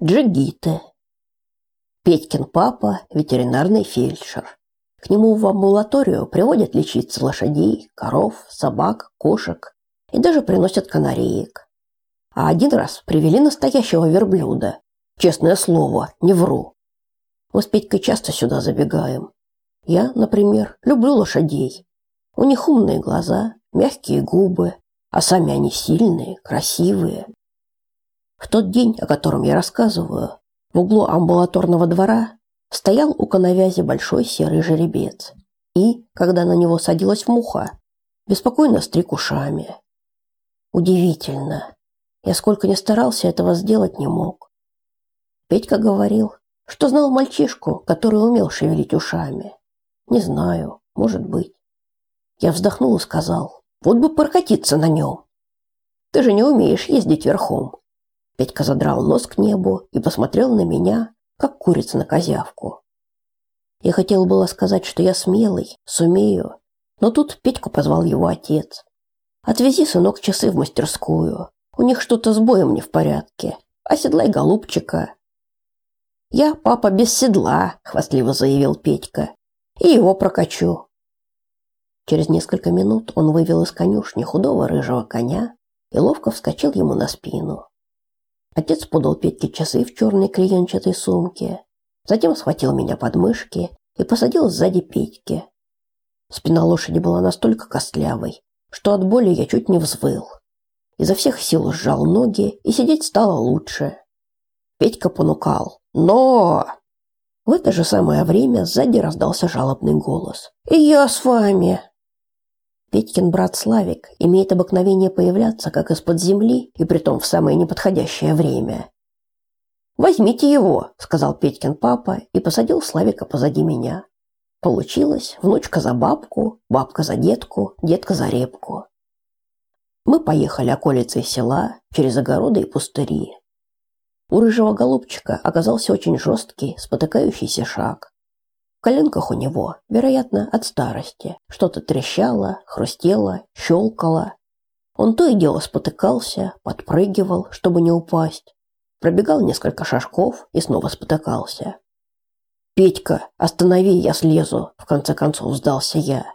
Джигиты. Петькин папа – ветеринарный фельдшер. К нему в амбулаторию приводят лечиться лошадей, коров, собак, кошек и даже приносят канареек. А один раз привели настоящего верблюда. Честное слово, не вру. Мы с Петькой часто сюда забегаем. Я, например, люблю лошадей. У них умные глаза, мягкие губы, а сами они сильные, красивые. Тот день, о котором я рассказываю, в углу амбулаторного двора стоял у коновязи большой серый жеребец. И, когда на него садилась муха, беспокойно стриг ушами. Удивительно. Я сколько ни старался, этого сделать не мог. Петька говорил, что знал мальчишку, который умел шевелить ушами. Не знаю, может быть. Я вздохнул и сказал, вот бы прокатиться на нем. Ты же не умеешь ездить верхом. Петька задрал нос к небу и посмотрел на меня, как курица на козявку. Я хотел было сказать, что я смелый, сумею, но тут Петьку позвал его отец. Отвези, сынок, часы в мастерскую. У них что-то с боем не в порядке. Оседлай голубчика. Я папа без седла, хвастливо заявил Петька. И его прокачу. Через несколько минут он вывел из конюшни худого рыжего коня и ловко вскочил ему на спину. Отец подал Петьке часы в черной клеенчатой сумке, затем схватил меня под мышки и посадил сзади Петьки. Спина лошади была настолько костлявой, что от боли я чуть не взвыл. Изо всех сил сжал ноги, и сидеть стало лучше. Петька понукал. «Но!» В это же самое время сзади раздался жалобный голос. «И я с вами!» Петькин брат Славик имеет обыкновение появляться как из-под земли и притом в самое неподходящее время. Возьмите его, сказал Петькин папа и посадил Славика позади меня. Получилось внучка за бабку, бабка за детку, детка за репку. Мы поехали околицей села, через огороды и пустыри. У рыжего голубчика оказался очень жесткий, спотыкающийся шаг. В коленках у него, вероятно, от старости, что-то трещало, хрустело, щелкало. Он то и дело спотыкался, подпрыгивал, чтобы не упасть. Пробегал несколько шажков и снова спотыкался. «Петька, останови, я слезу!» В конце концов сдался я.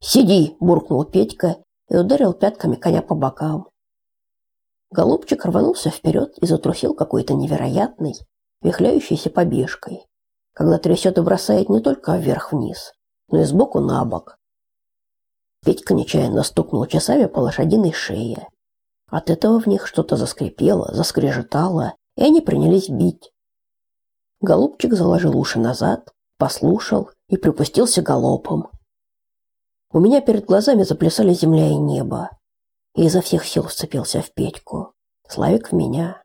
«Сиди!» – буркнул Петька и ударил пятками коня по бокам. Голубчик рванулся вперед и затрусил какой-то невероятной, вихляющейся побежкой когда трясет и бросает не только вверх-вниз, но и сбоку на бок. Петька нечаянно стукнул часами по лошадиной шее. От этого в них что-то заскрипело, заскрежетало, и они принялись бить. Голубчик заложил уши назад, послушал и припустился галопом. У меня перед глазами заплясали земля и небо. И изо всех сил вцепился в Петьку. Славик в меня.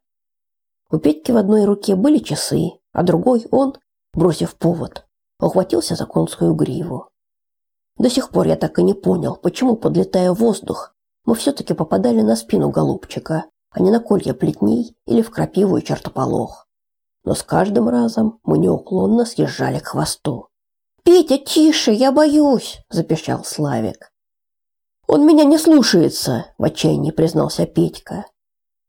У Петьки в одной руке были часы, а другой он бросив повод, ухватился за конскую гриву. До сих пор я так и не понял, почему, подлетая в воздух, мы все-таки попадали на спину голубчика, а не на колья плетней или в крапиву и чертополох. Но с каждым разом мы неуклонно съезжали к хвосту. «Петя, тише, я боюсь!» – запищал Славик. «Он меня не слушается!» – в отчаянии признался Петька.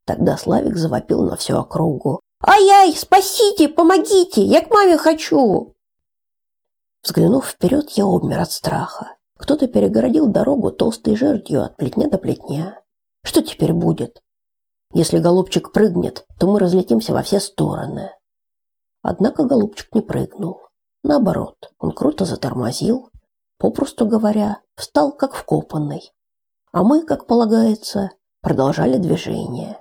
Тогда Славик завопил на всю округу. «Ай-яй, спасите, помогите, я к маме хочу!» Взглянув вперед, я обмер от страха. Кто-то перегородил дорогу толстой жердью от плетня до плетня. Что теперь будет? Если голубчик прыгнет, то мы разлетимся во все стороны. Однако голубчик не прыгнул. Наоборот, он круто затормозил, попросту говоря, встал как вкопанный. А мы, как полагается, продолжали движение.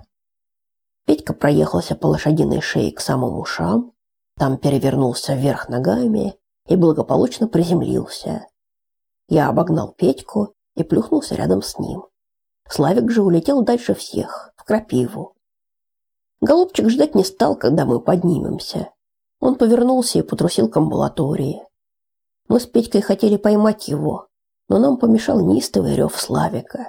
Петька проехался по лошадиной шее к самым ушам, там перевернулся вверх ногами и благополучно приземлился. Я обогнал Петьку и плюхнулся рядом с ним. Славик же улетел дальше всех, в крапиву. Голубчик ждать не стал, когда мы поднимемся. Он повернулся и потрусил к амбулатории. Мы с Петькой хотели поймать его, но нам помешал неистовый рев Славика.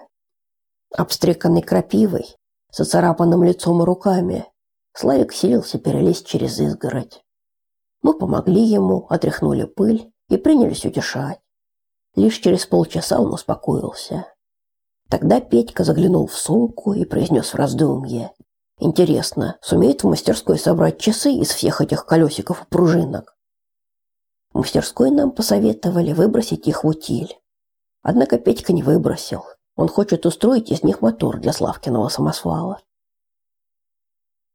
Обстреканный крапивой, с оцарапанным лицом и руками. Славик силился перелезть через изгородь. Мы помогли ему, отряхнули пыль и принялись утешать. Лишь через полчаса он успокоился. Тогда Петька заглянул в сумку и произнес в раздумье. Интересно, сумеет в мастерской собрать часы из всех этих колесиков и пружинок? В мастерской нам посоветовали выбросить их в утиль. Однако Петька не выбросил. Он хочет устроить из них мотор для Славкиного самосвала.